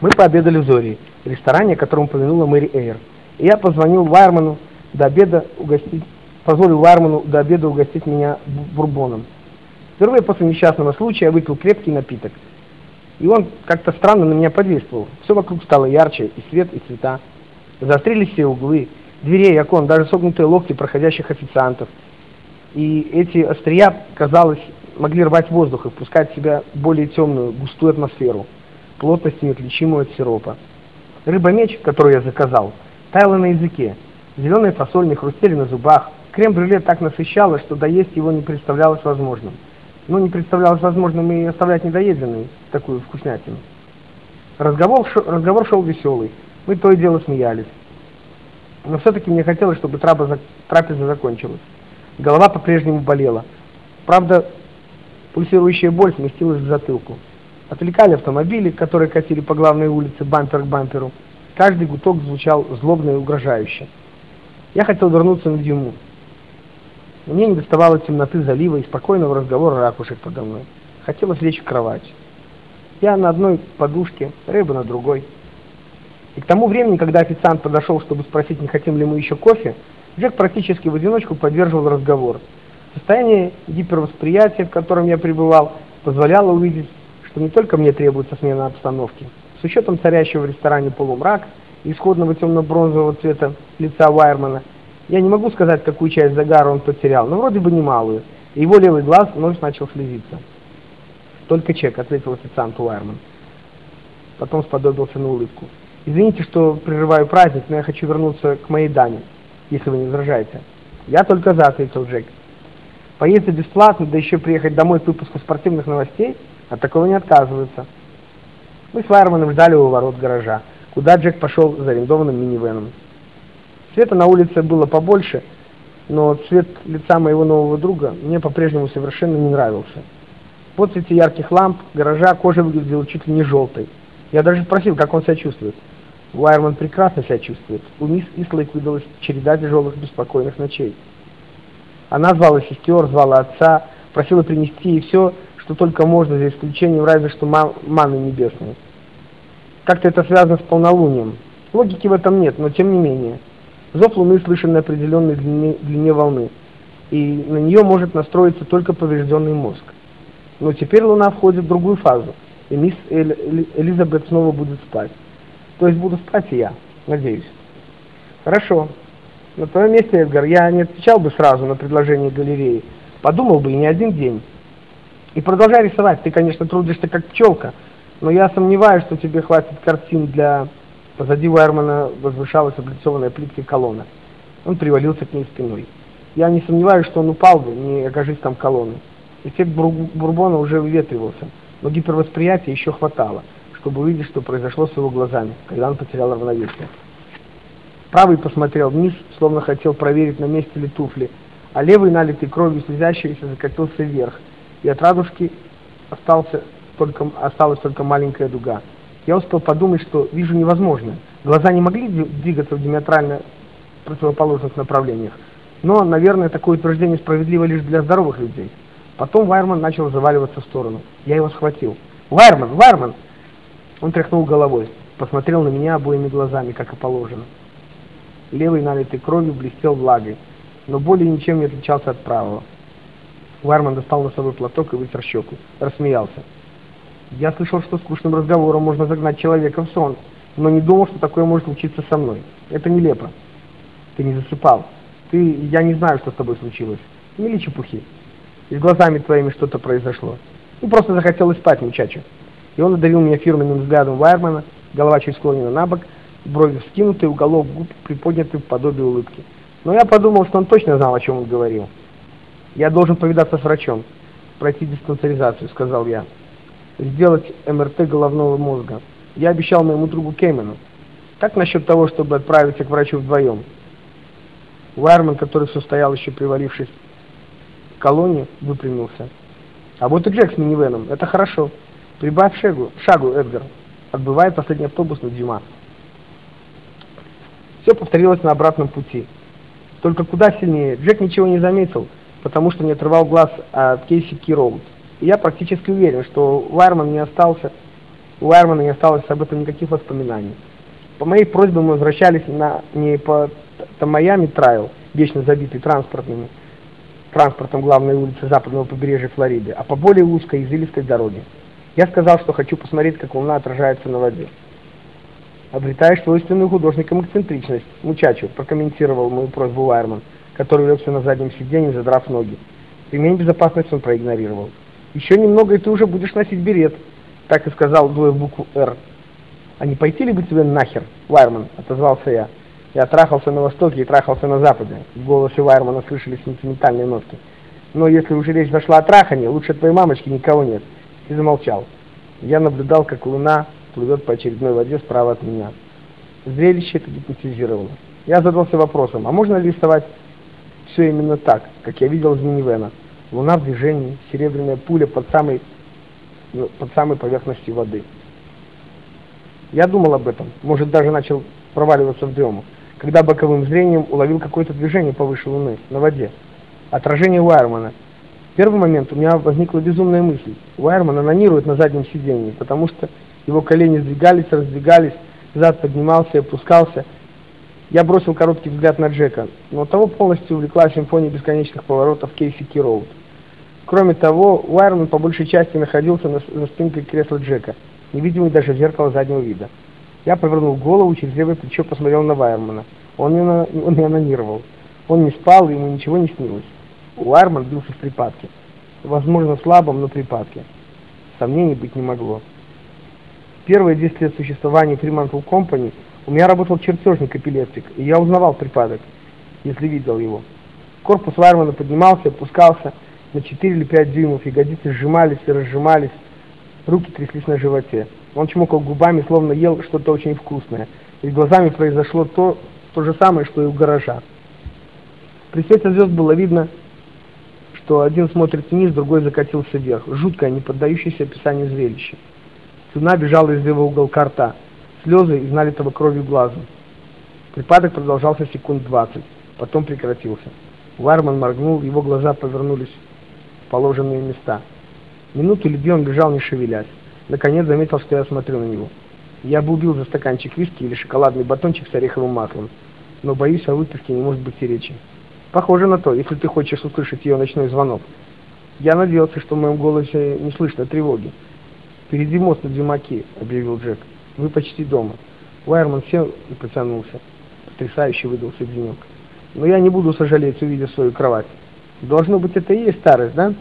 Мы пообедали в Зори, ресторане, о котором Мэри Эйр. И я позвонил Вайерману до обеда угостить, позволил Вайерману до обеда угостить меня бурбоном. Впервые после несчастного случая я выпил крепкий напиток. И он как-то странно на меня подействовал. Все вокруг стало ярче, и свет, и цвета. Заострились все углы, дверей, окон, даже согнутые локти проходящих официантов. И эти острия, казалось, могли рвать воздух и впускать в себя более темную, густую атмосферу, плотностью неотличимую от сиропа. Рыба-меч, которую я заказал, таяла на языке. Зеленые фасоль не хрустели на зубах. Крем-брюле так насыщало, что доесть его не представлялось возможным. Но не представлялось возможным и оставлять недоеденной такую вкуснятину. Разговор, разговор шел веселый. Мы то и дело смеялись. Но все-таки мне хотелось, чтобы трапеза, трапеза закончилась. Голова по-прежнему болела. Правда, пульсирующая боль сместилась к затылку. Отвлекали автомобили, которые катили по главной улице бампер к бамперу. Каждый гудок звучал злобно и угрожающе. Я хотел вернуться на дюйму. Мне не доставало темноты залива и спокойного разговора ракушек подо мной. Хотелось лечь в кровать. Я на одной подушке, рыба на другой. И к тому времени, когда официант подошел, чтобы спросить, не хотим ли мы еще кофе, Джек практически в одиночку поддерживал разговор. Состояние гипервосприятия, в котором я пребывал, позволяло увидеть, что не только мне требуется смена обстановки. С учетом царящего в ресторане полумрак исходного темно-бронзового цвета лица Вайермана, я не могу сказать, какую часть загара он потерял, но вроде бы немалую, и его левый глаз вновь начал слезиться. «Только чек», — ответил официант Уайерман. Потом сподобился на улыбку. «Извините, что прерываю праздник, но я хочу вернуться к моей даме, если вы не возражаете». «Я только за», — ответил Джек. «Поездить бесплатно, да еще приехать домой к выпуску спортивных новостей, от такого не отказываются». Мы с Вайерманом ждали у ворот гаража, куда Джек пошел за арендованным минивеном. Света на улице было побольше, но цвет лица моего нового друга мне по-прежнему совершенно не нравился. Вот эти ярких ламп гаража кожа выглядела чуть ли не желтой. Я даже спросил, как он себя чувствует. Уайерман прекрасно себя чувствует. У мисс Ислайк выдалась череда тяжелых беспокойных ночей. Она звала сестер, звала отца, просила принести ей все, что только можно, за исключением разве что маны небесной. Как-то это связано с полнолунием. Логики в этом нет, но тем не менее. Зов Луны слышен на определенной длине, длине волны, и на нее может настроиться только поврежденный мозг. Но теперь Луна входит в другую фазу, и мисс Эль, Элизабет снова будет спать. То есть буду спать и я, надеюсь. Хорошо. На твоем месте, Эдгар, я не отвечал бы сразу на предложение галереи. Подумал бы и не один день. И продолжай рисовать. Ты, конечно, трудишься как пчелка, но я сомневаюсь, что тебе хватит картин для Позади Уайермана возвышалась облицованная плиткой колонна. Он привалился к ней спиной. Я не сомневаюсь, что он упал бы, не окажись там колонны. Эффект бурбона уже выветривался, но гипервосприятия еще хватало, чтобы увидеть, что произошло с его глазами, когда он потерял равновесие. Правый посмотрел вниз, словно хотел проверить, на месте ли туфли, а левый, налитый кровью слезящийся, закатился вверх, и от радужки остался только, осталась только маленькая дуга я успел подумать, что вижу невозможное. Глаза не могли двигаться в диаметрально противоположных направлениях. Но, наверное, такое утверждение справедливо лишь для здоровых людей. Потом Вайерман начал заваливаться в сторону. Я его схватил. «Вайерман! Вайерман!» Он тряхнул головой, посмотрел на меня обоими глазами, как и положено. Левый, налитый кровью, блестел влагой, но более ничем не отличался от правого. Вайерман достал носовой платок и вытер щеку. Рассмеялся. Я слышал, что скучным разговором можно загнать человека в сон, но не думал, что такое может случиться со мной. Это нелепо. Ты не засыпал. Ты, я не знаю, что с тобой случилось. Не ли чепухи. И с глазами твоими что-то произошло. Ну, просто захотелось спать, мучачу. И он одарил меня фирменным взглядом Вайермана, голова чуть склонена на бок, брови вскинуты, уголок губ приподнятый в подобие улыбки. Но я подумал, что он точно знал, о чем он говорил. «Я должен повидаться с врачом, пройти диспансеризацию», — сказал я сделать МРТ головного мозга. Я обещал моему другу Кеймену. Как насчет того, чтобы отправиться к врачу вдвоем? Уайерман, который все стоял еще привалившись к колонне, выпрямился. А вот и Джек с минивеном. Это хорошо. Прибавь шагу, шагу, Эдгар. Отбывает последний автобус на Дюма. Все повторилось на обратном пути. Только куда сильнее. Джек ничего не заметил, потому что не отрывал глаз от Кейси Кироуд. И я практически уверен, что Вайерман не остался У Айрмана не осталось об этом никаких воспоминаний. По моей просьбе мы возвращались на, не по Майами Трайл, вечно забитый транспортными, транспортом главной улицы западного побережья Флориды, а по более узкой извилистой дороге. Я сказал, что хочу посмотреть, как луна отражается на воде. Обретаешь свойственную художникам эксцентричность. Мучачо прокомментировал мою просьбу Вайерман, который легся на заднем сиденье, задрав ноги. Ремень безопасности он проигнорировал. Еще немного, и ты уже будешь носить берет, так и сказал, дуя в букву «Р». «А не пойти ли бы тебе нахер, Вайерман?» — отозвался я. Я трахался на востоке и трахался на западе. В голосе Вайермана слышались сентиментальные нотки. Но если уже речь зашла о трахании, лучше твоей мамочки никого нет. И замолчал. Я наблюдал, как луна плывет по очередной воде справа от меня. Зрелище это гипнотизировало. Я задался вопросом, а можно ли рисовать все именно так, как я видел из минивэна? Луна в движении, серебряная пуля под самой, ну, под самой поверхностью воды. Я думал об этом, может даже начал проваливаться в дрему, когда боковым зрением уловил какое-то движение повыше Луны, на воде. Отражение Уайермана. В первый момент у меня возникла безумная мысль. Уайерман анонирует на заднем сиденье, потому что его колени сдвигались, раздвигались, зад поднимался и опускался. Я бросил короткий взгляд на Джека, но того полностью увлекла симфония бесконечных поворотов Кейси Кироуд. Кроме того, Уайерман по большей части находился на, на спинке кресла Джека, невидимый даже в зеркало заднего вида. Я повернул голову, через левое плечо посмотрел на Вайермана. Он не, на, он не анонировал. Он не спал, ему ничего не снилось. Уайерман бился в припадке. Возможно, слабом, но припадке. Сомнений быть не могло. Первые 10 лет существования Fremantle Company у меня работал чертежник-эпилептик, и я узнавал припадок, если видел его. Корпус Вайермана поднимался, опускался, на 4 или 5 дюймов, ягодицы сжимались и разжимались, руки тряслись на животе. Он чмокал губами, словно ел что-то очень вкусное. Перед глазами произошло то, то же самое, что и у гаража. При свете звезд было видно, что один смотрит вниз, другой закатился вверх. Жуткое, не поддающееся описанию зрелище. Слюна бежала из левого уголка рта, слезы из налитого кровью глаза. Припадок продолжался секунд двадцать, потом прекратился. Варман моргнул, его глаза повернулись положенные места. Минуту или две он лежал, не шевелясь. Наконец заметил, что я смотрю на него. Я бы убил за стаканчик виски или шоколадный батончик с ореховым маслом, но боюсь, о выпивке не может быть и речи. Похоже на то, если ты хочешь услышать ее ночной звонок. Я надеялся, что в моем голосе не слышно тревоги. «Впереди мост на Дюмаки», — объявил Джек. «Вы почти дома». Вайерман сел и потянулся. Потрясающе выдался денек. «Но я не буду сожалеть, увидев свою кровать. Должно быть, это и есть старость, да?»